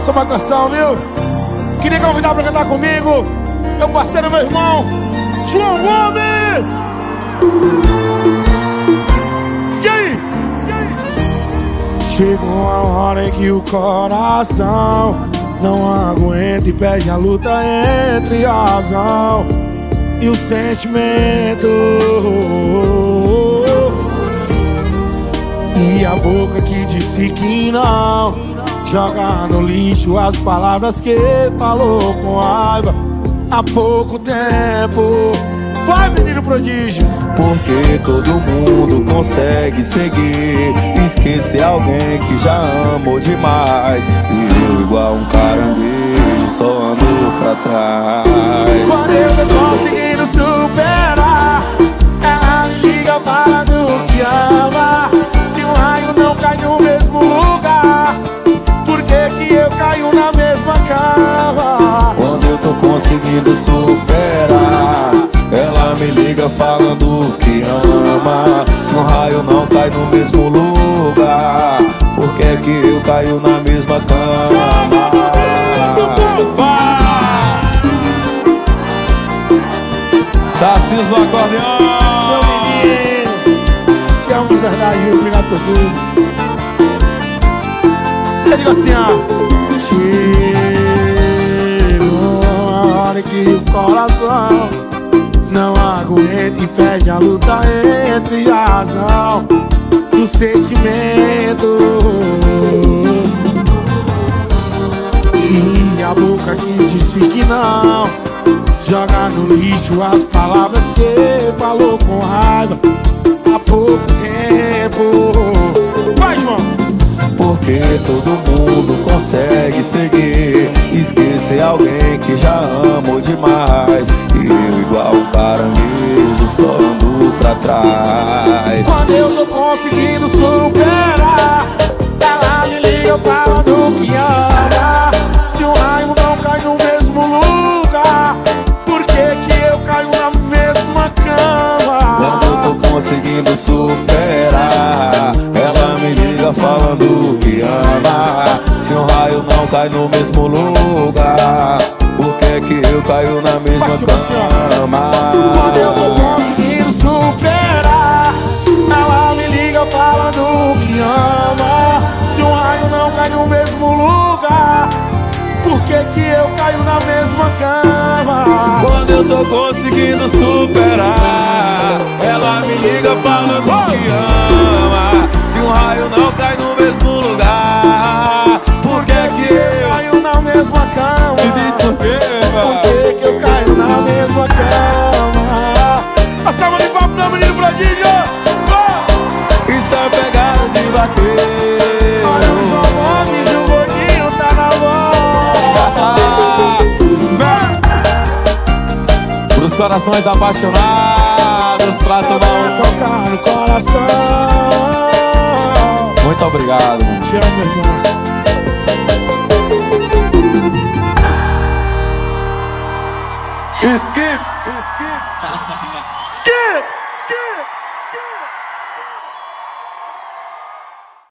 Essa é uma canção, viu? Queria convidar pra cantar comigo. Meu parceiro, meu irmão, João Gomes. E aí? Chegou a hora em que o coração não aguenta e pede a luta entre a razão e o sentimento. E a boca que disse que não Joga no lixo as palavras que falou com raiva Há pouco tempo. Vai menino prodígio. Porque todo mundo consegue seguir. Esquecer alguém que já amou demais. E eu igual um caranguejo só ando pra trás. Quando eu tô Liga falando que ama Se um raio não cai no mesmo lugar Por que que eu caio na mesma cama? Tarcísio no acordeão Te amo de verdade? Obrigado por tudo Eu digo assim, ó Chegou a hora que o coração Não aguenta e pede a luta entre a razão E o sentimento. E a boca que disse que não Joga no lixo as palavras que falou com raiva Há pouco tempo. Vai, João! Porque todo mundo consegue seguir Esquecer alguém que já amou demais trás Quando eu tô conseguindo superar Ela me liga falando que ama Se o raio não cai no mesmo lugar Por que que eu caio na mesma cama? Quando eu tô conseguindo superar Ela me liga falando que ama Se um raio não cai no mesmo lugar Por que que eu caio na mesma baixinho. cama? Quando eu tô conseguindo Que que eu caio na mesma cama? Quando eu tô conseguindo superar corações apaixonados Pra tomar Pra tocar no coração. Um Muito obrigado, mano. Te amo, irmão. Skip, skip